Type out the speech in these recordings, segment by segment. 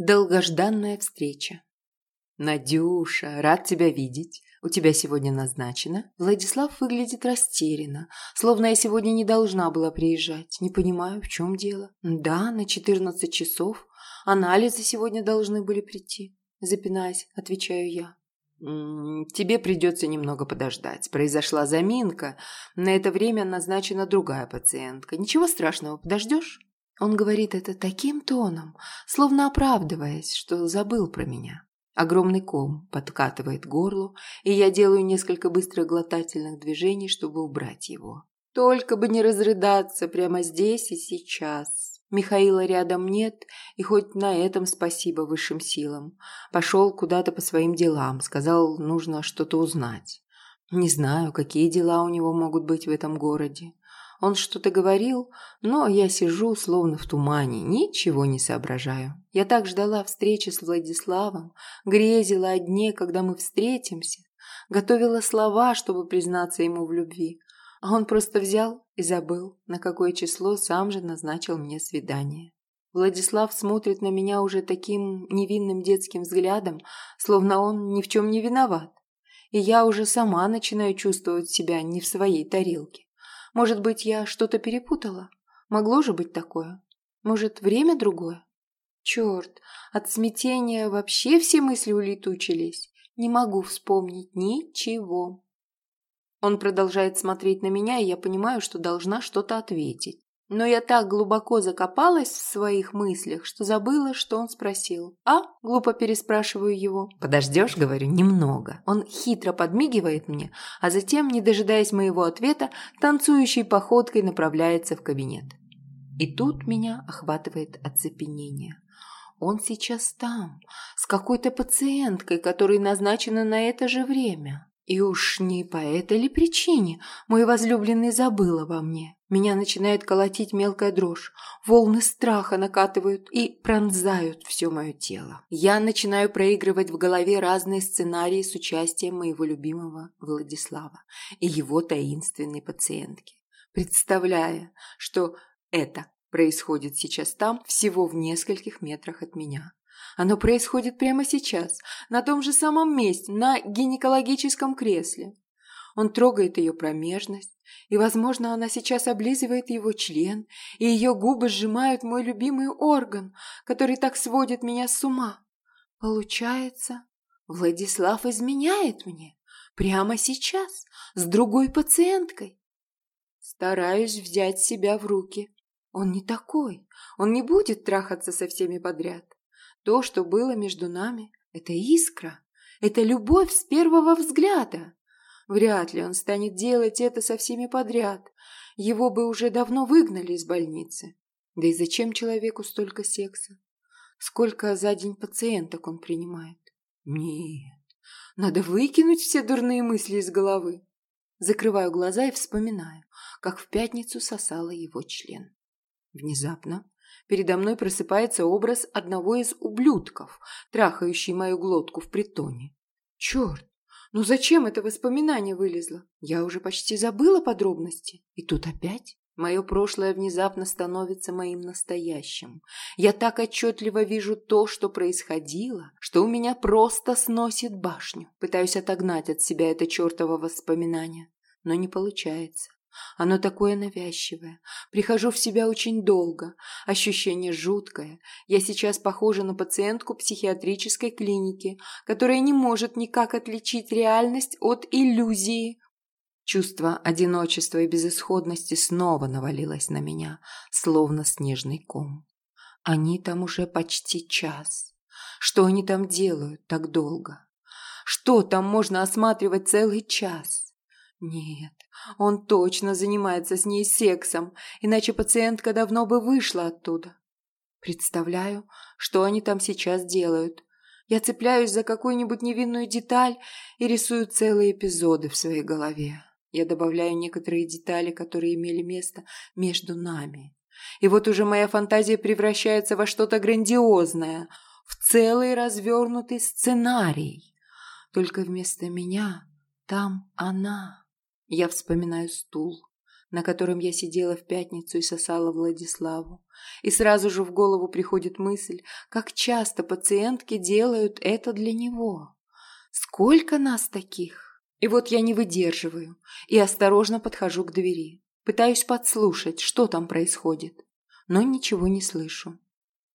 Долгожданная встреча. «Надюша, рад тебя видеть. У тебя сегодня назначено?» Владислав выглядит растерянно, словно я сегодня не должна была приезжать. Не понимаю, в чем дело. «Да, на 14 часов. Анализы сегодня должны были прийти». Запинаясь, отвечаю я. «Тебе придется немного подождать. Произошла заминка. На это время назначена другая пациентка. Ничего страшного, подождешь?» Он говорит это таким тоном, словно оправдываясь, что забыл про меня. Огромный ком подкатывает горло, и я делаю несколько быстрых глотательных движений, чтобы убрать его. Только бы не разрыдаться прямо здесь и сейчас. Михаила рядом нет, и хоть на этом спасибо высшим силам. Пошел куда-то по своим делам, сказал, нужно что-то узнать. Не знаю, какие дела у него могут быть в этом городе. Он что-то говорил, но я сижу словно в тумане, ничего не соображаю. Я так ждала встречи с Владиславом, грезила о дне, когда мы встретимся, готовила слова, чтобы признаться ему в любви. А он просто взял и забыл, на какое число сам же назначил мне свидание. Владислав смотрит на меня уже таким невинным детским взглядом, словно он ни в чем не виноват. И я уже сама начинаю чувствовать себя не в своей тарелке. Может быть, я что-то перепутала? Могло же быть такое? Может, время другое? Черт, от смятения вообще все мысли улетучились. Не могу вспомнить ничего. Он продолжает смотреть на меня, и я понимаю, что должна что-то ответить. Но я так глубоко закопалась в своих мыслях, что забыла, что он спросил. «А?» – глупо переспрашиваю его. «Подождешь?» – говорю, «немного». Он хитро подмигивает мне, а затем, не дожидаясь моего ответа, танцующей походкой направляется в кабинет. И тут меня охватывает оцепенение. Он сейчас там, с какой-то пациенткой, которой назначено на это же время. И уж не по этой ли причине мой возлюбленный забыл обо мне. Меня начинает колотить мелкая дрожь. Волны страха накатывают и пронзают все мое тело. Я начинаю проигрывать в голове разные сценарии с участием моего любимого Владислава и его таинственной пациентки. Представляя, что это происходит сейчас там, всего в нескольких метрах от меня. Оно происходит прямо сейчас, на том же самом месте, на гинекологическом кресле. Он трогает ее промежность, и, возможно, она сейчас облизывает его член, и ее губы сжимают мой любимый орган, который так сводит меня с ума. Получается, Владислав изменяет мне прямо сейчас с другой пациенткой. Стараюсь взять себя в руки. Он не такой, он не будет трахаться со всеми подряд. То, что было между нами, это искра, это любовь с первого взгляда. Вряд ли он станет делать это со всеми подряд. Его бы уже давно выгнали из больницы. Да и зачем человеку столько секса? Сколько за день пациенток он принимает? Нет, надо выкинуть все дурные мысли из головы. Закрываю глаза и вспоминаю, как в пятницу сосала его член. Внезапно Передо мной просыпается образ одного из ублюдков, трахающий мою глотку в притоне. Черт, ну зачем это воспоминание вылезло? Я уже почти забыла подробности. И тут опять мое прошлое внезапно становится моим настоящим. Я так отчетливо вижу то, что происходило, что у меня просто сносит башню. Пытаюсь отогнать от себя это чертово воспоминание, но не получается. Оно такое навязчивое. Прихожу в себя очень долго. Ощущение жуткое. Я сейчас похожа на пациентку психиатрической клиники, которая не может никак отличить реальность от иллюзии. Чувство одиночества и безысходности снова навалилось на меня, словно снежный ком. Они там уже почти час. Что они там делают так долго? Что там можно осматривать целый час? Нет, он точно занимается с ней сексом, иначе пациентка давно бы вышла оттуда. Представляю, что они там сейчас делают. Я цепляюсь за какую-нибудь невинную деталь и рисую целые эпизоды в своей голове. Я добавляю некоторые детали, которые имели место между нами. И вот уже моя фантазия превращается во что-то грандиозное, в целый развернутый сценарий. Только вместо меня там она. Я вспоминаю стул, на котором я сидела в пятницу и сосала Владиславу. И сразу же в голову приходит мысль, как часто пациентки делают это для него. Сколько нас таких? И вот я не выдерживаю и осторожно подхожу к двери. Пытаюсь подслушать, что там происходит, но ничего не слышу.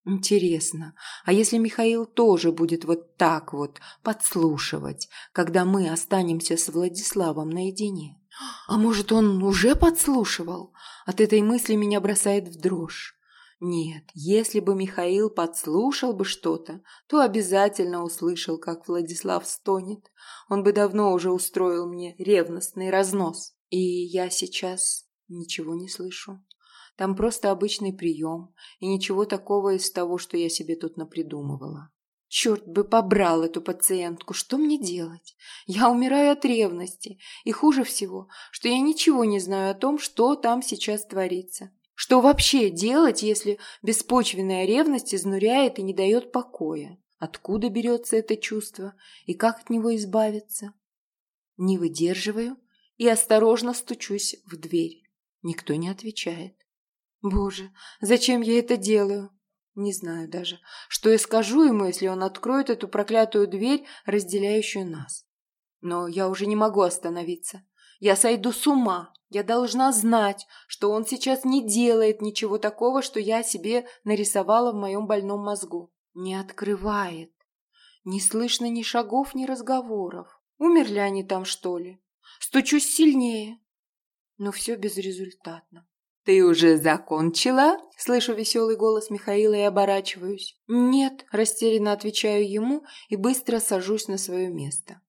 Интересно, а если Михаил тоже будет вот так вот подслушивать, когда мы останемся с Владиславом наедине? А может, он уже подслушивал? От этой мысли меня бросает в дрожь. Нет, если бы Михаил подслушал бы что-то, то обязательно услышал, как Владислав стонет. Он бы давно уже устроил мне ревностный разнос. И я сейчас ничего не слышу. Там просто обычный прием, и ничего такого из того, что я себе тут напридумывала. Черт бы побрал эту пациентку, что мне делать? Я умираю от ревности, и хуже всего, что я ничего не знаю о том, что там сейчас творится. Что вообще делать, если беспочвенная ревность изнуряет и не дает покоя? Откуда берется это чувство и как от него избавиться? Не выдерживаю и осторожно стучусь в дверь. Никто не отвечает. Боже, зачем я это делаю? Не знаю даже, что я скажу ему, если он откроет эту проклятую дверь, разделяющую нас. Но я уже не могу остановиться. Я сойду с ума. Я должна знать, что он сейчас не делает ничего такого, что я себе нарисовала в моем больном мозгу. Не открывает. Не слышно ни шагов, ни разговоров. Умерли они там, что ли? Стучусь сильнее. Но все безрезультатно. «Ты уже закончила?» – слышу веселый голос Михаила и оборачиваюсь. «Нет», – растерянно отвечаю ему и быстро сажусь на свое место.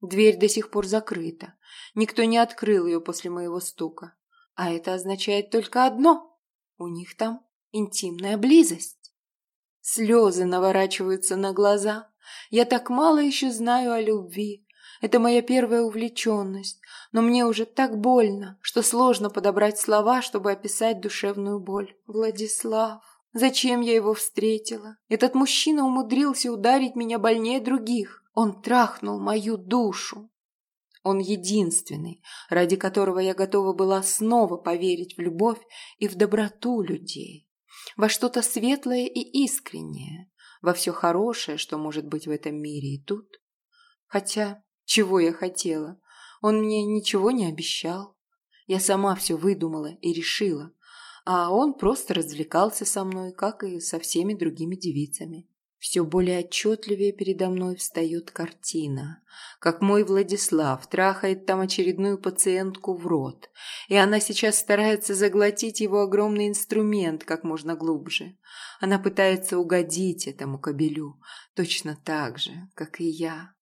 Дверь до сих пор закрыта. Никто не открыл ее после моего стука. А это означает только одно. У них там интимная близость. Слезы наворачиваются на глаза. Я так мало еще знаю о любви. Это моя первая увлеченность, но мне уже так больно, что сложно подобрать слова, чтобы описать душевную боль. Владислав, зачем я его встретила? Этот мужчина умудрился ударить меня больнее других. Он трахнул мою душу. Он единственный, ради которого я готова была снова поверить в любовь и в доброту людей, во что-то светлое и искреннее, во все хорошее, что может быть в этом мире и тут. Хотя чего я хотела? Он мне ничего не обещал. Я сама все выдумала и решила, а он просто развлекался со мной, как и со всеми другими девицами. Все более отчетливее передо мной встает картина, как мой Владислав трахает там очередную пациентку в рот, и она сейчас старается заглотить его огромный инструмент как можно глубже. Она пытается угодить этому кобелю, точно так же, как и я.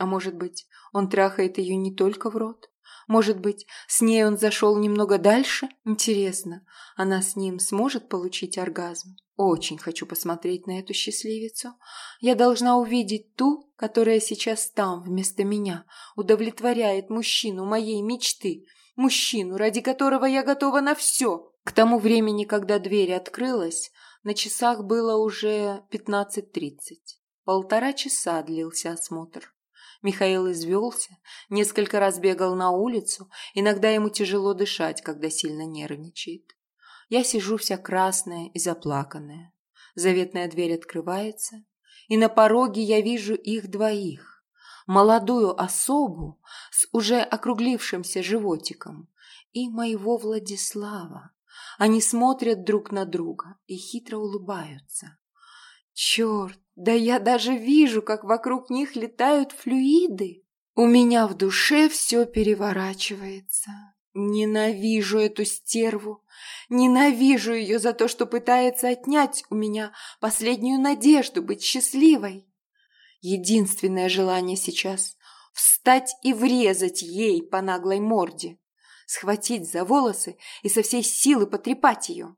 А может быть, он трахает ее не только в рот? Может быть, с ней он зашел немного дальше? Интересно, она с ним сможет получить оргазм? Очень хочу посмотреть на эту счастливицу. Я должна увидеть ту, которая сейчас там, вместо меня, удовлетворяет мужчину моей мечты, мужчину, ради которого я готова на все. К тому времени, когда дверь открылась, на часах было уже 15.30. Полтора часа длился осмотр. Михаил извелся, несколько раз бегал на улицу, иногда ему тяжело дышать, когда сильно нервничает. Я сижу вся красная и заплаканная. Заветная дверь открывается, и на пороге я вижу их двоих. Молодую особу с уже округлившимся животиком и моего Владислава. Они смотрят друг на друга и хитро улыбаются. Черт, да я даже вижу, как вокруг них летают флюиды. У меня в душе все переворачивается. Ненавижу эту стерву. Ненавижу ее за то, что пытается отнять у меня последнюю надежду быть счастливой. Единственное желание сейчас — встать и врезать ей по наглой морде, схватить за волосы и со всей силы потрепать ее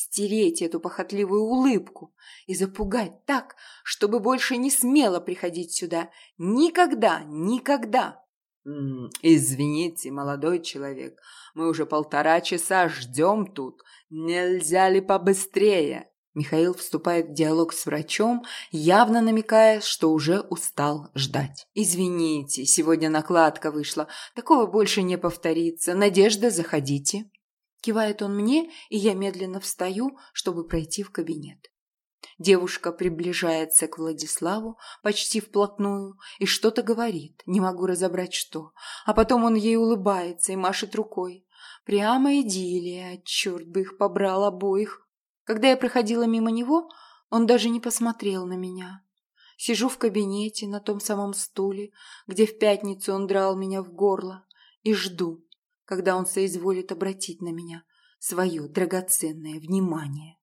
стереть эту похотливую улыбку и запугать так, чтобы больше не смело приходить сюда. Никогда, никогда. «Извините, молодой человек, мы уже полтора часа ждем тут. Нельзя ли побыстрее?» Михаил вступает в диалог с врачом, явно намекая, что уже устал ждать. «Извините, сегодня накладка вышла. Такого больше не повторится. Надежда, заходите». Кивает он мне, и я медленно встаю, чтобы пройти в кабинет. Девушка приближается к Владиславу почти вплотную и что-то говорит, не могу разобрать что. А потом он ей улыбается и машет рукой. Прямо идиллия, черт бы их побрал обоих. Когда я проходила мимо него, он даже не посмотрел на меня. Сижу в кабинете на том самом стуле, где в пятницу он драл меня в горло, и жду, когда он соизволит обратить на меня свое драгоценное внимание.